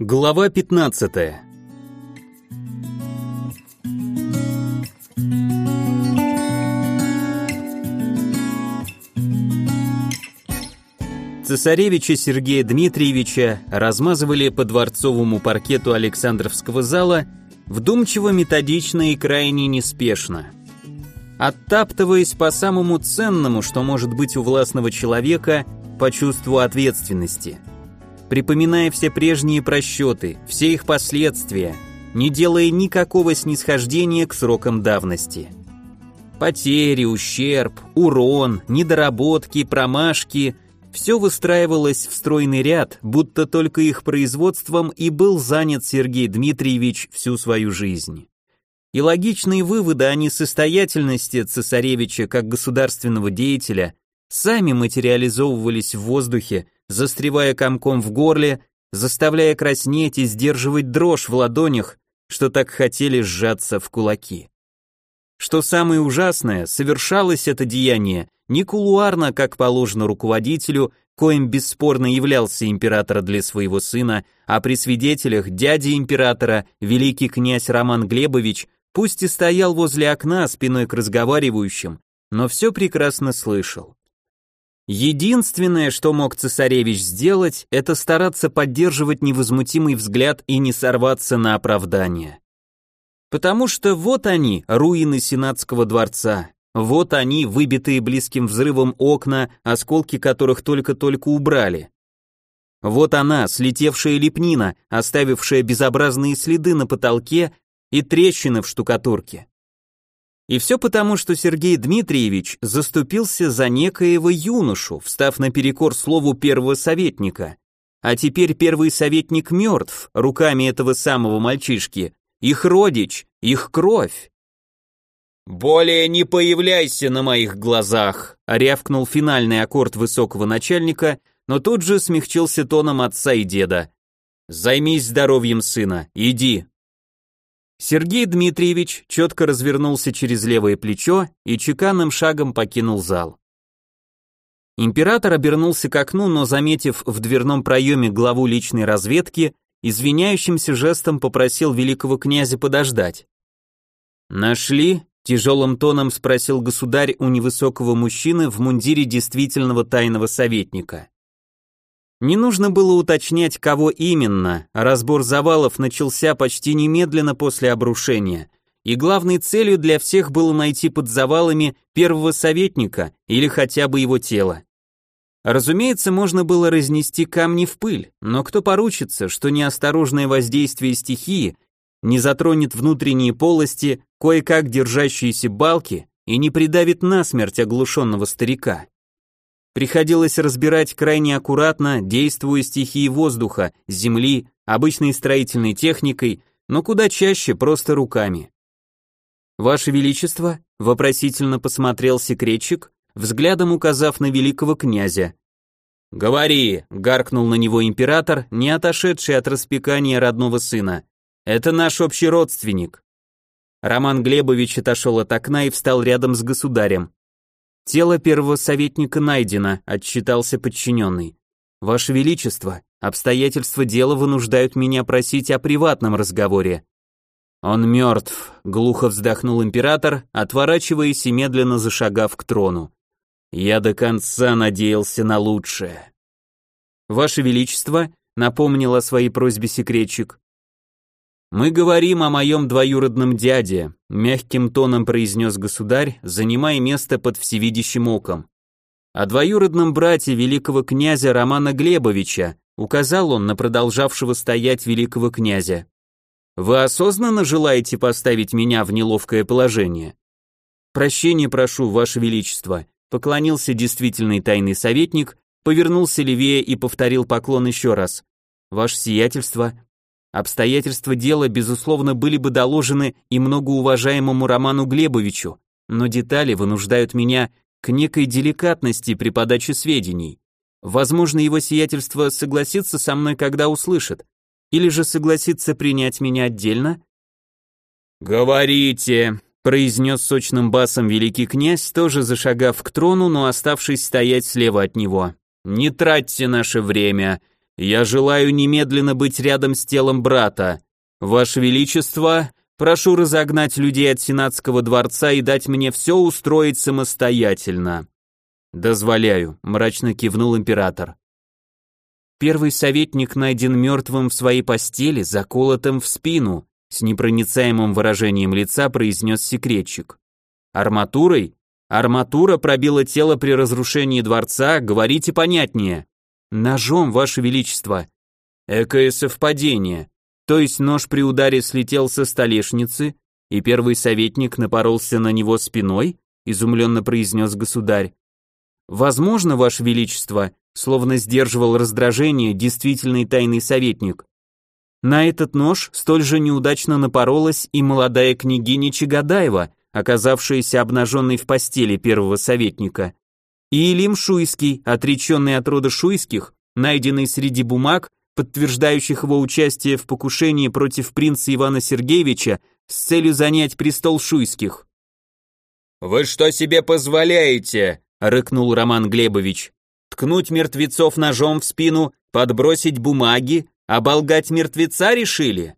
Глава 15. Цесаревича Сергея Дмитриевича размазывали по дворцовому паркету Александровского зала вдумчиво, методично и крайне неспешно. Оттаптываясь по самому ценному, что может быть у властного человека, по чувству ответственности – припоминая все прежние просчеты, все их последствия, не делая никакого снисхождения к срокам давности. Потери, ущерб, урон, недоработки, промашки – все выстраивалось в стройный ряд, будто только их производством и был занят Сергей Дмитриевич всю свою жизнь. И логичные выводы о несостоятельности цесаревича как государственного деятеля сами материализовывались в воздухе, застревая комком в горле, заставляя краснеть и сдерживать дрожь в ладонях, что так хотели сжаться в кулаки. Что самое ужасное, совершалось это деяние не кулуарно, как положено руководителю, коим бесспорно являлся император для своего сына, а при свидетелях дядя императора, великий князь Роман Глебович, пусть и стоял возле окна спиной к разговаривающим, но все прекрасно слышал. Единственное, что мог цесаревич сделать, это стараться поддерживать невозмутимый взгляд и не сорваться на оправдание. Потому что вот они, руины Сенатского дворца, вот они, выбитые близким взрывом окна, осколки которых только-только убрали. Вот она, слетевшая лепнина, оставившая безобразные следы на потолке и трещины в штукатурке. И все потому, что Сергей Дмитриевич заступился за некоего юношу, встав наперекор слову первого советника. А теперь первый советник мертв, руками этого самого мальчишки, их родич, их кровь. «Более не появляйся на моих глазах», — рявкнул финальный аккорд высокого начальника, но тут же смягчился тоном отца и деда. «Займись здоровьем сына, иди, Сергей Дмитриевич четко развернулся через левое плечо и чеканным шагом покинул зал. Император обернулся к окну, но, заметив в дверном проеме главу личной разведки, извиняющимся жестом попросил великого князя подождать. «Нашли?» – тяжелым тоном спросил государь у невысокого мужчины в мундире действительного тайного советника. Не нужно было уточнять, кого именно, разбор завалов начался почти немедленно после обрушения, и главной целью для всех было найти под завалами первого советника или хотя бы его тело. Разумеется, можно было разнести камни в пыль, но кто поручится, что неосторожное воздействие стихии не затронет внутренние полости, кое-как держащиеся балки и не придавит насмерть оглушенного старика. Приходилось разбирать крайне аккуратно, действуя стихии воздуха, земли, обычной строительной техникой, но куда чаще просто руками. «Ваше Величество», — вопросительно посмотрел секретчик, взглядом указав на великого князя. «Говори», — гаркнул на него император, не отошедший от распекания родного сына. «Это наш общий родственник». Роман Глебович отошел от окна и встал рядом с государем. Тело первого советника найдено, отчитался подчиненный. Ваше Величество, обстоятельства дела вынуждают меня просить о приватном разговоре. Он мертв, глухо вздохнул император, отворачиваясь и медленно зашагав к трону. Я до конца надеялся на лучшее. Ваше Величество, напомнил о своей просьбе секретчик, «Мы говорим о моем двоюродном дяде», — мягким тоном произнес государь, занимая место под всевидящим оком. «О двоюродном брате великого князя Романа Глебовича», указал он на продолжавшего стоять великого князя. «Вы осознанно желаете поставить меня в неловкое положение?» «Прощения прошу, ваше величество», поклонился действительный тайный советник, повернулся левее и повторил поклон еще раз. «Ваше сиятельство, Обстоятельства дела, безусловно, были бы доложены и многоуважаемому Роману Глебовичу, но детали вынуждают меня к некой деликатности при подаче сведений. Возможно, его сиятельство согласится со мной, когда услышит, или же согласится принять меня отдельно? «Говорите», — произнес сочным басом великий князь, тоже зашагав к трону, но оставшись стоять слева от него. «Не тратьте наше время. Я желаю немедленно быть рядом с телом брата. Ваше Величество, прошу разогнать людей от Сенатского дворца и дать мне все устроить самостоятельно». «Дозволяю», — мрачно кивнул император. Первый советник найден мертвым в своей постели, заколотым в спину, с непроницаемым выражением лица произнес секретчик. Арматурой? Арматура пробила тело при разрушении дворца, говорите понятнее. Ножом, ваше величество. Экое совпадение. То есть нож при ударе слетел со столешницы, и первый советник напоролся на него спиной, изумленно произнес государь. Возможно, ваше величество, словно сдерживал раздражение действительный тайный советник. На этот нож столь же неудачно напоролась и молодая княгиня Чагадаева, оказавшаяся обнаженной в постели первого советника, и Илим Шуйский, отреченный от рода Шуйских, найденный среди бумаг, подтверждающих его участие в покушении против принца Ивана Сергеевича с целью занять престол Шуйских. «Вы что себе позволяете?» — рыкнул Роман Глебович ткнуть мертвецов ножом в спину, подбросить бумаги, оболгать мертвеца решили?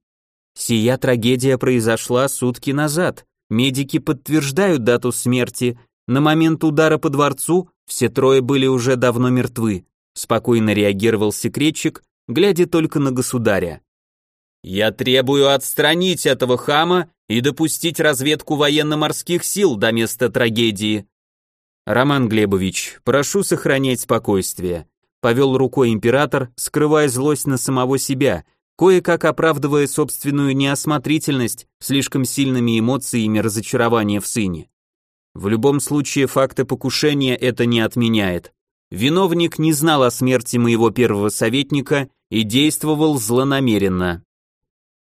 Сия трагедия произошла сутки назад. Медики подтверждают дату смерти. На момент удара по дворцу все трое были уже давно мертвы. Спокойно реагировал секретчик, глядя только на государя. Я требую отстранить этого хама и допустить разведку военно-морских сил до места трагедии. «Роман Глебович, прошу сохранять спокойствие», повел рукой император, скрывая злость на самого себя, кое-как оправдывая собственную неосмотрительность слишком сильными эмоциями разочарования в сыне. В любом случае факты покушения это не отменяет. Виновник не знал о смерти моего первого советника и действовал злонамеренно.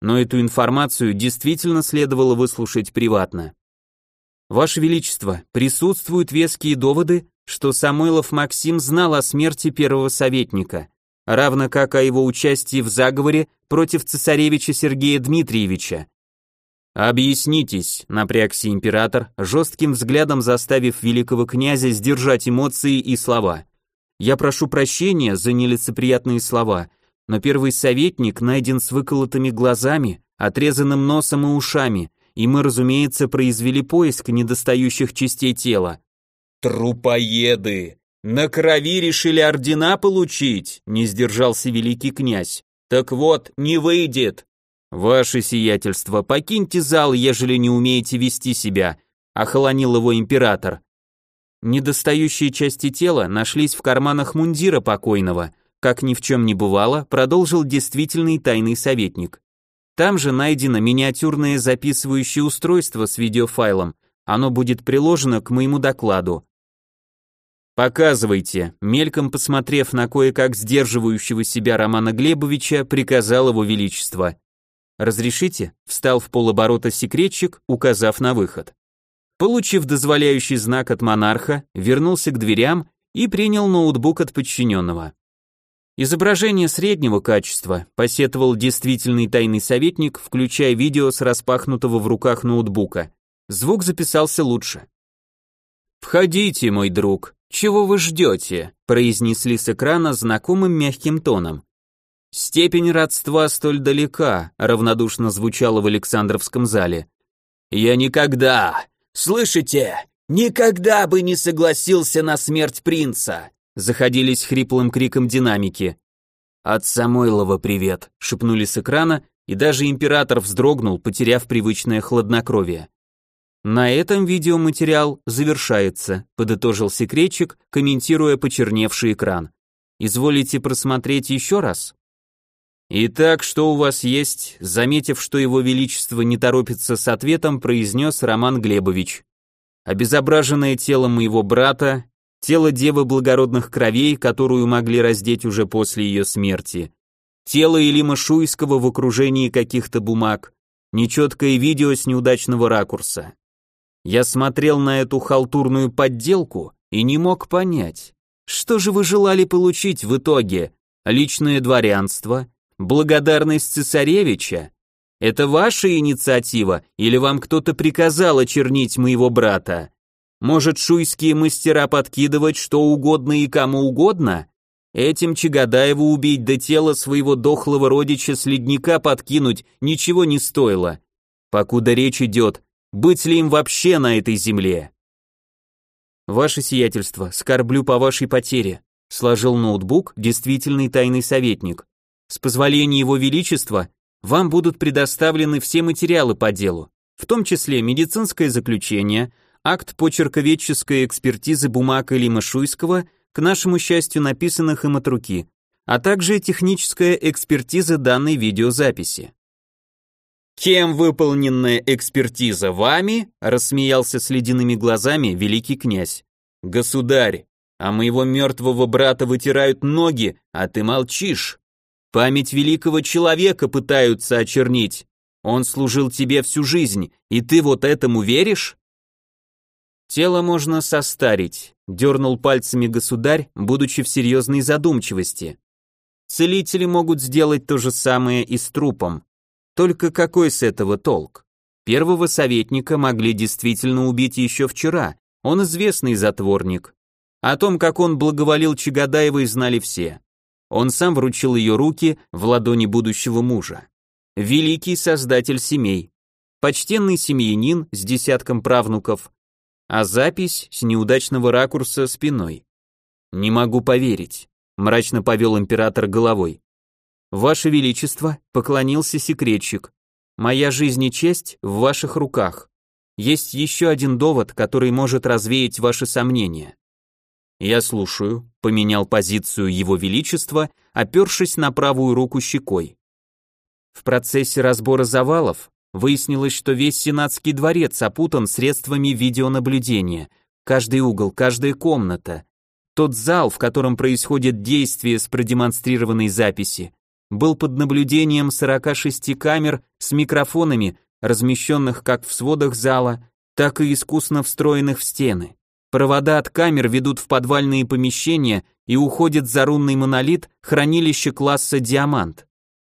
Но эту информацию действительно следовало выслушать приватно. Ваше Величество, присутствуют веские доводы, что Самойлов Максим знал о смерти первого советника, равно как о его участии в заговоре против цесаревича Сергея Дмитриевича. «Объяснитесь», — напрягся император, жестким взглядом заставив великого князя сдержать эмоции и слова. «Я прошу прощения за нелицеприятные слова, но первый советник найден с выколотыми глазами, отрезанным носом и ушами, и мы, разумеется, произвели поиск недостающих частей тела. «Трупоеды! На крови решили ордена получить!» — не сдержался великий князь. «Так вот, не выйдет!» «Ваше сиятельство, покиньте зал, ежели не умеете вести себя», — охолонил его император. Недостающие части тела нашлись в карманах мундира покойного, как ни в чем не бывало, продолжил действительный тайный советник. Там же найдено миниатюрное записывающее устройство с видеофайлом. Оно будет приложено к моему докладу. Показывайте, мельком посмотрев на кое-как сдерживающего себя Романа Глебовича, приказал его величество. Разрешите? Встал в полоборота секретчик, указав на выход. Получив дозволяющий знак от монарха, вернулся к дверям и принял ноутбук от подчиненного. Изображение среднего качества, посетовал действительный тайный советник, включая видео с распахнутого в руках ноутбука. Звук записался лучше. «Входите, мой друг, чего вы ждете?» произнесли с экрана знакомым мягким тоном. «Степень родства столь далека», равнодушно звучало в Александровском зале. «Я никогда, слышите, никогда бы не согласился на смерть принца», заходились хриплым криком динамики. «От Самойлова привет», — шепнули с экрана, и даже император вздрогнул, потеряв привычное хладнокровие. На этом видеоматериал завершается, подытожил секретчик, комментируя почерневший экран. Изволите просмотреть еще раз? Итак, что у вас есть? Заметив, что его величество не торопится с ответом, произнес Роман Глебович. Обезображенное тело моего брата тело девы благородных кровей, которую могли раздеть уже после ее смерти, тело Илима Шуйского в окружении каких-то бумаг, нечеткое видео с неудачного ракурса. Я смотрел на эту халтурную подделку и не мог понять, что же вы желали получить в итоге? Личное дворянство? Благодарность цесаревича? Это ваша инициатива или вам кто-то приказал очернить моего брата? Может, шуйские мастера подкидывать что угодно и кому угодно? Этим Чагадаеву убить до тела своего дохлого родича с ледника подкинуть ничего не стоило. Покуда речь идет, быть ли им вообще на этой земле? Ваше сиятельство, скорблю по вашей потере, сложил ноутбук действительный тайный советник. С позволения его величества вам будут предоставлены все материалы по делу, в том числе медицинское заключение, акт почерковедческой экспертизы бумаг Илима Шуйского – к нашему счастью, написанных им от руки, а также техническая экспертиза данной видеозаписи. «Кем выполненная экспертиза вами?» – рассмеялся с ледяными глазами великий князь. «Государь, а моего мертвого брата вытирают ноги, а ты молчишь. Память великого человека пытаются очернить. Он служил тебе всю жизнь, и ты вот этому веришь?» Тело можно состарить, дернул пальцами государь, будучи в серьезной задумчивости. Целители могут сделать то же самое и с трупом. Только какой с этого толк? Первого советника могли действительно убить еще вчера, он известный затворник. О том, как он благоволил Чагадаевой, знали все. Он сам вручил ее руки в ладони будущего мужа. Великий создатель семей. Почтенный семьянин с десятком правнуков, а запись с неудачного ракурса спиной. Не могу поверить, мрачно повел император головой. Ваше величество, поклонился секретчик. Моя жизнь и честь в ваших руках. Есть еще один довод, который может развеять ваши сомнения. Я слушаю, поменял позицию его величества, опершись на правую руку щекой. В процессе разбора завалов Выяснилось, что весь Сенатский дворец опутан средствами видеонаблюдения. Каждый угол, каждая комната. Тот зал, в котором происходит действие с продемонстрированной записи, был под наблюдением 46 камер с микрофонами, размещенных как в сводах зала, так и искусно встроенных в стены. Провода от камер ведут в подвальные помещения и уходят за рунный монолит хранилище класса «Диамант».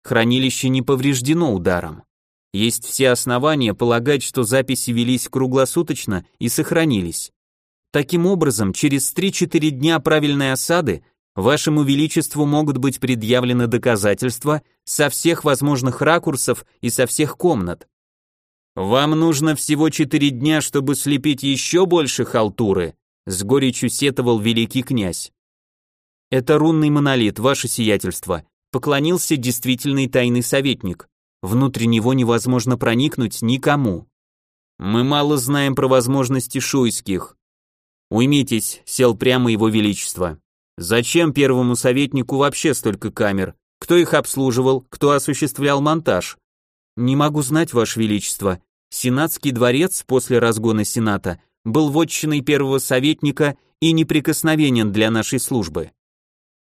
Хранилище не повреждено ударом. Есть все основания полагать, что записи велись круглосуточно и сохранились. Таким образом, через 3-4 дня правильной осады вашему величеству могут быть предъявлены доказательства со всех возможных ракурсов и со всех комнат. Вам нужно всего 4 дня, чтобы слепить еще больше халтуры, с горечью сетовал великий князь. Это рунный монолит, ваше сиятельство, поклонился действительный тайный советник. Внутрь него невозможно проникнуть никому. Мы мало знаем про возможности шуйских. Уймитесь, сел прямо его величество. Зачем первому советнику вообще столько камер? Кто их обслуживал? Кто осуществлял монтаж? Не могу знать, ваше величество. Сенатский дворец после разгона сената был вотчиной первого советника и неприкосновенен для нашей службы.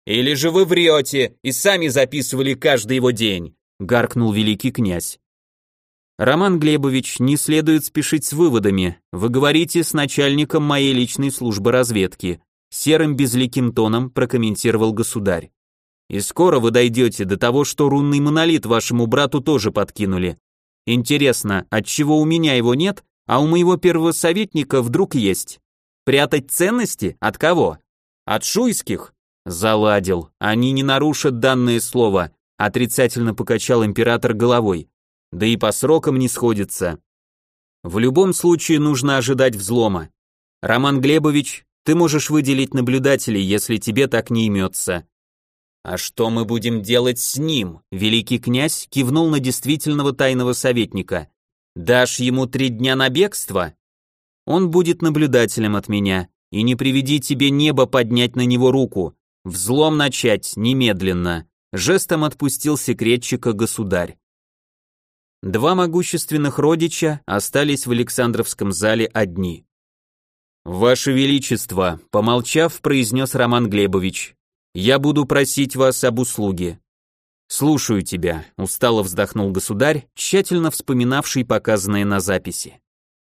Или же вы врете и сами записывали каждый его день? гаркнул великий князь. Роман Глебович, не следует спешить с выводами. Вы говорите с начальником моей личной службы разведки. Серым безликим тоном прокомментировал государь. И скоро вы дойдете до того, что рунный монолит вашему брату тоже подкинули. Интересно, от чего у меня его нет, а у моего первого советника вдруг есть? Прятать ценности? От кого? От шуйских? Заладил. Они не нарушат данное слово. Отрицательно покачал император головой. Да и по срокам не сходится. В любом случае нужно ожидать взлома. Роман Глебович, ты можешь выделить наблюдателей, если тебе так не имется. А что мы будем делать с ним? Великий князь кивнул на действительного тайного советника. Дашь ему три дня на бегство? Он будет наблюдателем от меня, и не приведи тебе небо поднять на него руку. Взлом начать немедленно жестом отпустил секретчика государь. Два могущественных родича остались в Александровском зале одни. «Ваше Величество», — помолчав, произнес Роман Глебович, «я буду просить вас об услуге». «Слушаю тебя», — устало вздохнул государь, тщательно вспоминавший показанное на записи.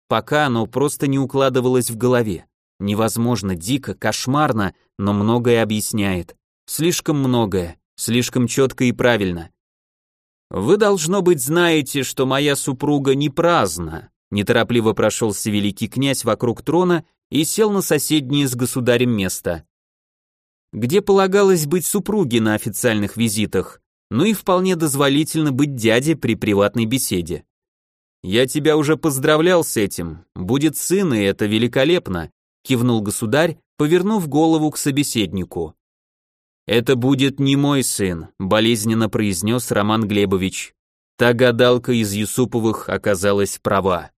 Пока оно просто не укладывалось в голове. Невозможно, дико, кошмарно, но многое объясняет. Слишком многое. Слишком четко и правильно. Вы, должно быть, знаете, что моя супруга не праздна. Неторопливо прошелся великий князь вокруг трона и сел на соседнее с государем место. Где полагалось быть супруге на официальных визитах, ну и вполне дозволительно быть дяде при приватной беседе. «Я тебя уже поздравлял с этим, будет сын, и это великолепно», кивнул государь, повернув голову к собеседнику. «Это будет не мой сын», болезненно произнес Роман Глебович. Та гадалка из Юсуповых оказалась права.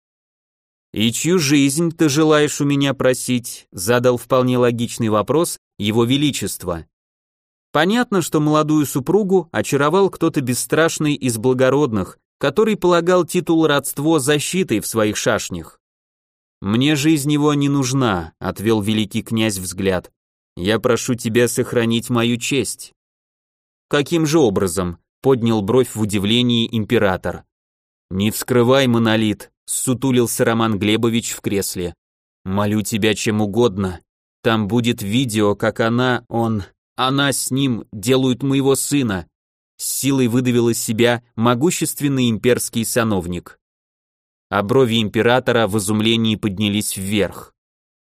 «И чью жизнь ты желаешь у меня просить?» задал вполне логичный вопрос его величество. Понятно, что молодую супругу очаровал кто-то бесстрашный из благородных, который полагал титул родство защитой в своих шашнях. «Мне жизнь его не нужна», — отвел великий князь взгляд. «Я прошу тебя сохранить мою честь». «Каким же образом?» — поднял бровь в удивлении император. «Не вскрывай монолит», — сутулился Роман Глебович в кресле. «Молю тебя чем угодно. Там будет видео, как она, он, она с ним делают моего сына с силой выдавил из себя могущественный имперский сановник. А брови императора в изумлении поднялись вверх.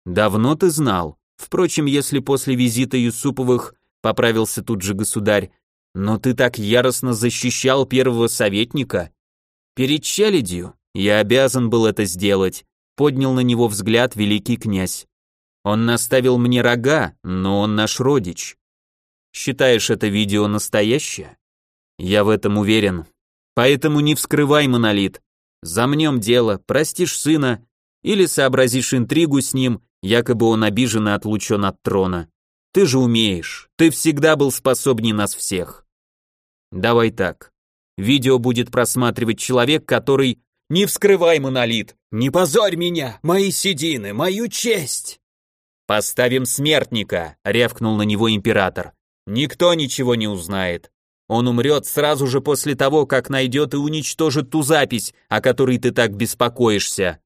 «Давно ты знал? Впрочем, если после визита Юсуповых поправился тут же государь, но ты так яростно защищал первого советника. Перед челядью я обязан был это сделать», поднял на него взгляд великий князь. «Он наставил мне рога, но он наш родич. Считаешь это видео настоящее?» Я в этом уверен. Поэтому не вскрывай монолит. Замнем дело, простишь сына или сообразишь интригу с ним, якобы он обижен и отлучен от трона. Ты же умеешь, ты всегда был способней нас всех. Давай так. Видео будет просматривать человек, который... Не вскрывай монолит! Не позорь меня, мои седины, мою честь! Поставим смертника, рявкнул на него император. Никто ничего не узнает. Он умрет сразу же после того, как найдет и уничтожит ту запись, о которой ты так беспокоишься.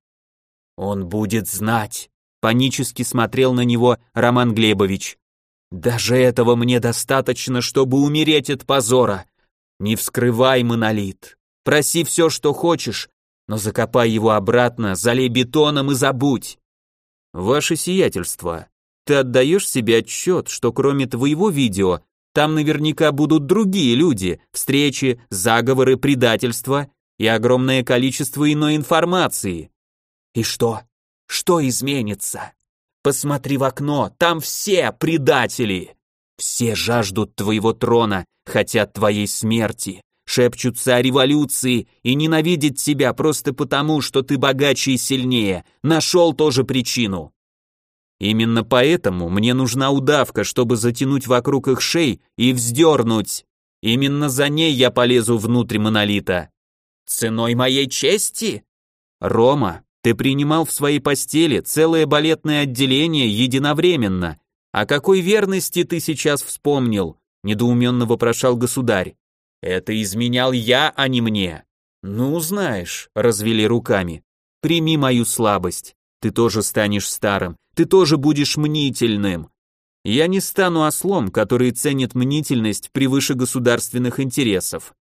Он будет знать, панически смотрел на него Роман Глебович. Даже этого мне достаточно, чтобы умереть от позора. Не вскрывай монолит. Проси все, что хочешь, но закопай его обратно, залей бетоном и забудь. Ваше сиятельство, ты отдаешь себе отчет, что кроме твоего видео там наверняка будут другие люди, встречи, заговоры, предательства и огромное количество иной информации. И что? Что изменится? Посмотри в окно, там все предатели. Все жаждут твоего трона, хотят твоей смерти, шепчутся о революции и ненавидят тебя просто потому, что ты богаче и сильнее, нашел тоже причину. Именно поэтому мне нужна удавка, чтобы затянуть вокруг их шей и вздернуть. Именно за ней я полезу внутрь монолита. Ценой моей чести? Рома, ты принимал в своей постели целое балетное отделение единовременно. О какой верности ты сейчас вспомнил? Недоуменно вопрошал государь. Это изменял я, а не мне. Ну, знаешь, развели руками. Прими мою слабость. Ты тоже станешь старым, ты тоже будешь мнительным. Я не стану ослом, который ценит мнительность превыше государственных интересов.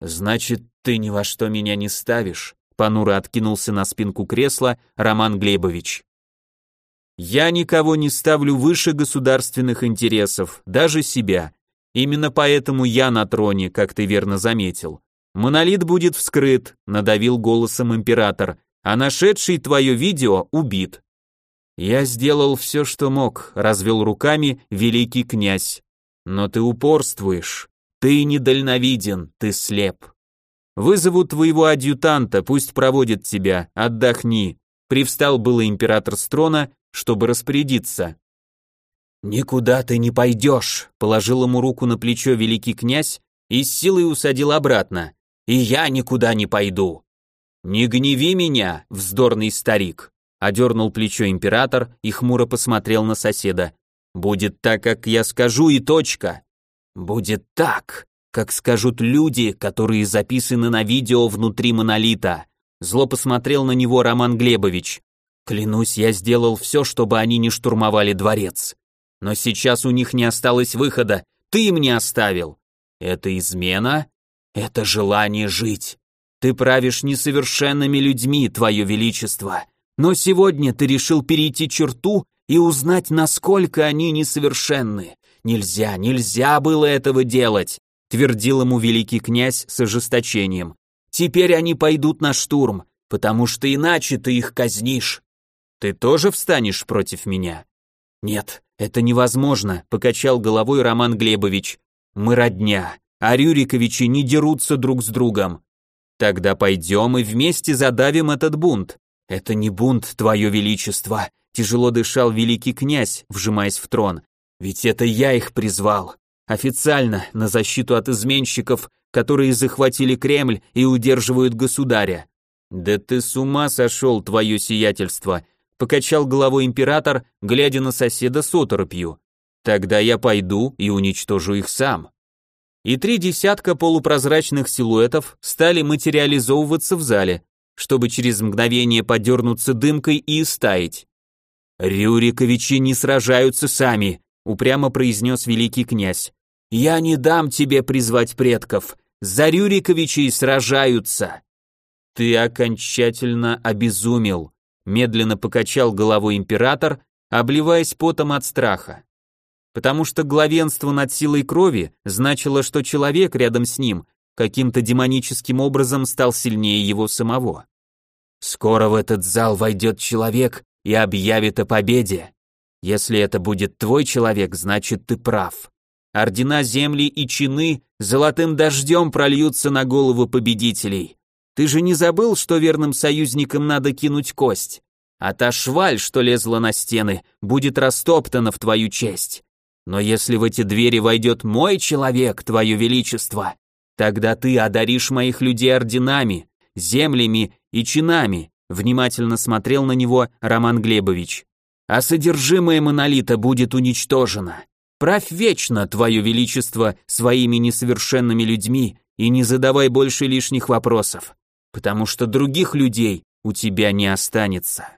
Значит, ты ни во что меня не ставишь, понуро откинулся на спинку кресла Роман Глебович. Я никого не ставлю выше государственных интересов, даже себя. Именно поэтому я на троне, как ты верно заметил. Монолит будет вскрыт, надавил голосом император а нашедший твое видео убит. Я сделал все, что мог, развел руками великий князь. Но ты упорствуешь, ты недальновиден, ты слеп. Вызову твоего адъютанта, пусть проводит тебя, отдохни. Привстал было император с трона, чтобы распорядиться. «Никуда ты не пойдешь», — положил ему руку на плечо великий князь и с силой усадил обратно. «И я никуда не пойду. «Не гневи меня, вздорный старик», — одернул плечо император и хмуро посмотрел на соседа. «Будет так, как я скажу, и точка. Будет так, как скажут люди, которые записаны на видео внутри монолита». Зло посмотрел на него Роман Глебович. «Клянусь, я сделал все, чтобы они не штурмовали дворец. Но сейчас у них не осталось выхода, ты им не оставил. Это измена? Это желание жить. Ты правишь несовершенными людьми, твое величество, но сегодня ты решил перейти черту и узнать, насколько они несовершенны. Нельзя, нельзя было этого делать, твердил ему великий князь с ожесточением. Теперь они пойдут на штурм, потому что иначе ты их казнишь. Ты тоже встанешь против меня? Нет, это невозможно, покачал головой Роман Глебович. Мы родня, а Рюриковичи не дерутся друг с другом. Тогда пойдем и вместе задавим этот бунт. Это не бунт, твое величество, тяжело дышал великий князь, вжимаясь в трон. Ведь это я их призвал. Официально, на защиту от изменщиков, которые захватили Кремль и удерживают государя. Да ты с ума сошел, твое сиятельство, покачал головой император, глядя на соседа с оторопью. Тогда я пойду и уничтожу их сам и три десятка полупрозрачных силуэтов стали материализовываться в зале, чтобы через мгновение подернуться дымкой и истаять. «Рюриковичи не сражаются сами», — упрямо произнес великий князь. «Я не дам тебе призвать предков, за Рюриковичей сражаются». «Ты окончательно обезумел», — медленно покачал головой император, обливаясь потом от страха потому что главенство над силой крови значило, что человек рядом с ним каким-то демоническим образом стал сильнее его самого. Скоро в этот зал войдет человек и объявит о победе. Если это будет твой человек, значит ты прав. Ордена земли и чины золотым дождем прольются на голову победителей. Ты же не забыл, что верным союзникам надо кинуть кость? А та шваль, что лезла на стены, будет растоптана в твою честь. Но если в эти двери войдет мой человек, твое величество, тогда ты одаришь моих людей орденами, землями и чинами, внимательно смотрел на него Роман Глебович. А содержимое монолита будет уничтожено. Правь вечно, твое величество, своими несовершенными людьми и не задавай больше лишних вопросов, потому что других людей у тебя не останется.